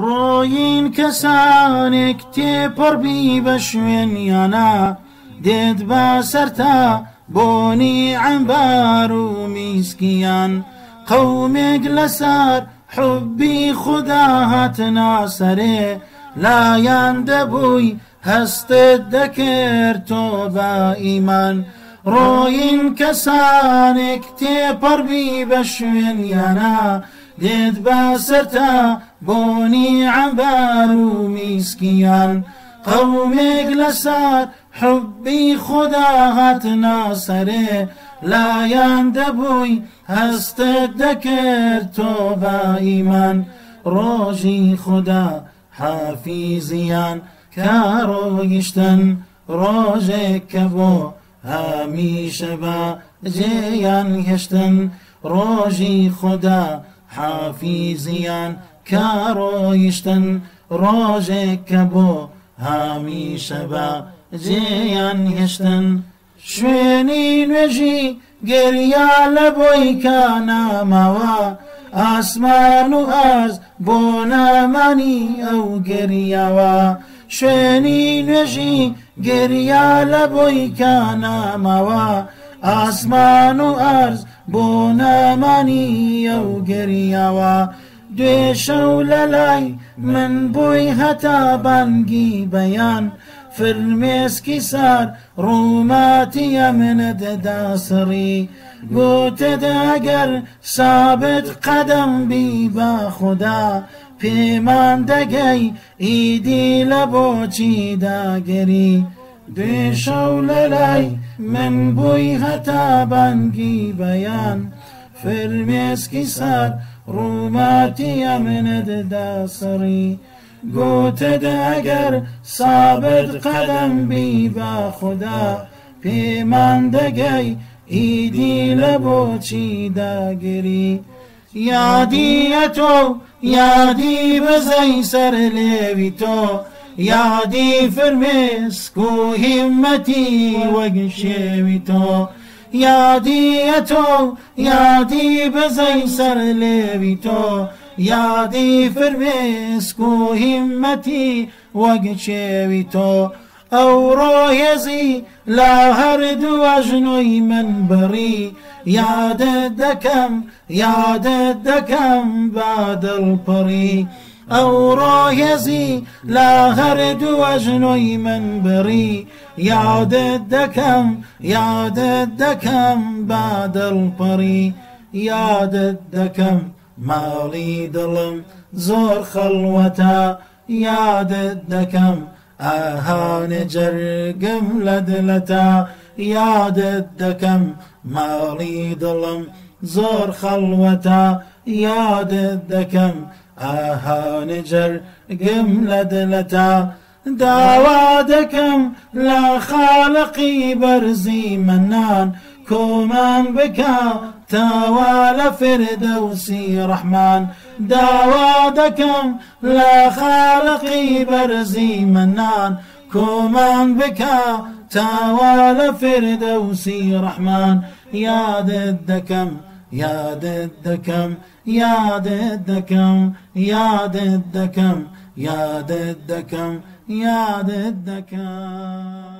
ڕۆین کەسانێک تێپەڕبی بە شوێنیانە دێت بە سەرتا بۆنی ئەمبار و میسکیان قەومێک لەسەر حبی خدا هاتنا سەرێ لایەن دەبووی هەستت دەکرد تۆ بە ئیمان ڕۆین کەسانێک تێپەڕبی بە شوێنیانە دێت بە سەرتا بۆنی عەبار و میسکیان قەومێک لەسەر حبی خدا هاتنا سەرێ لایەن دەبووی هەستت دەکرد تۆ بە ئیمان ڕۆژی خدا حافیزیان کارۆگیشتن ڕۆژێک کە بۆ هەمیشە بە جێیان هێشتن ڕۆژی خدا حافیزیان کارۆیشتن ڕۆژێک کە بۆ هەمیشە بە جێیان هێشتن. شوێنی نوێژی گریا لە بۆی کاناماوە ئاسمان و ئاز بۆ نامانی ئەو گریاوە شوێنی نوێژی گریا لە بۆی کاناماوە ئاسمان و ئارز بۆ نامانی ئەو گریاوە. دوێشەو لە لای من بووی هەتا بانگی بەیان. فرمێسکی سار ڕووماتیە منە دەدا سڕی گوتەداگەر سابت قەدەم بی با خوددا. پێمان دەگەی ئیدی لە بۆچی داگەری. دوێشەو لە لای من بووی هەتا بانگی بەیان فرمێسکی سار ڕووماتیە منەدەدا سڕی گوتەدا ئەگەر سابت قەدەم بی با خوددا پێمان دەگەی ئیدی لە بۆچی داگری. یادیە تۆ یادی بزەی سەر لێوی تۆ یادی فرمێسک و هیمەتی وەگ شێوی تۆ یادیە تۆ یادی بزەی سەر لێوی تۆ یادی فرمێسک و هیمەتی وەگ چێوی تۆ ئەو ڕۆهێزی لا هەردووە ژنۆی من بڕی یادت دەکەم یادت دەکەم با دڵپڕی أو رايزي لا غرد وجني من بري. يا الدكم يا الدكم بعد القري. يا الدكم مالي دلم زور خلوتا. يعود الدكم أهان جرقم لدلتا. يا الدكم مالي دلم زور خلوتا. يا الدكم دەکەم ئاهانە جەرگم لە داوا لە خاڵقی بەرزی منان. کۆمان بکە تاوا لە فردەوسی ڕەحمان داوا خاڵقی بەرزی منان. کۆمان بکە تاوا لە فردەوسی ڕەحمان یادت يا ضدكم يا ضدكم يا ضدكم يا ضدكم يا ضدكم